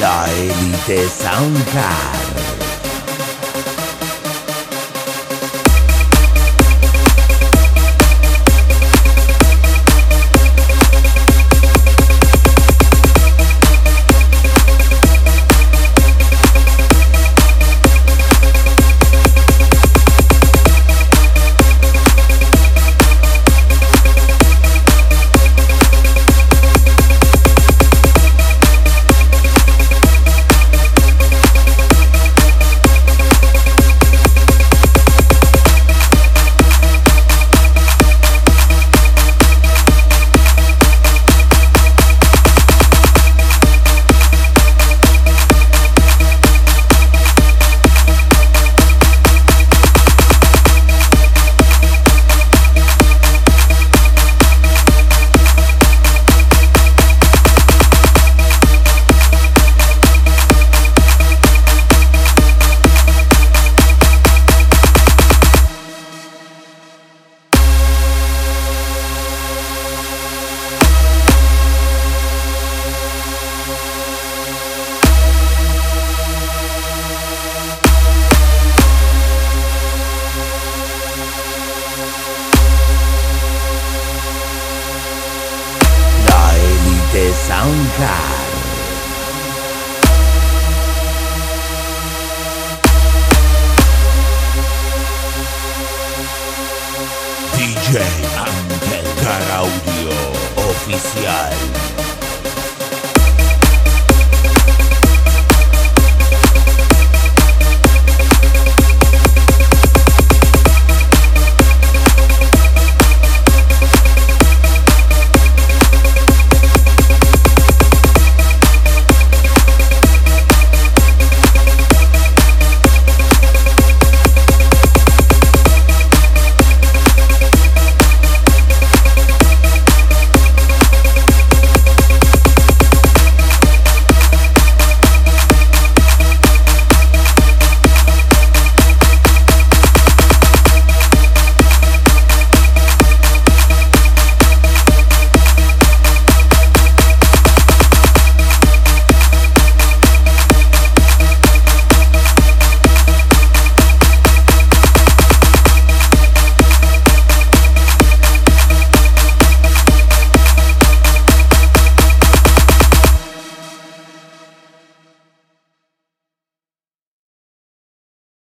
La Elite Soundcar. Soundcar. DJ Angel Caraudio Oficial.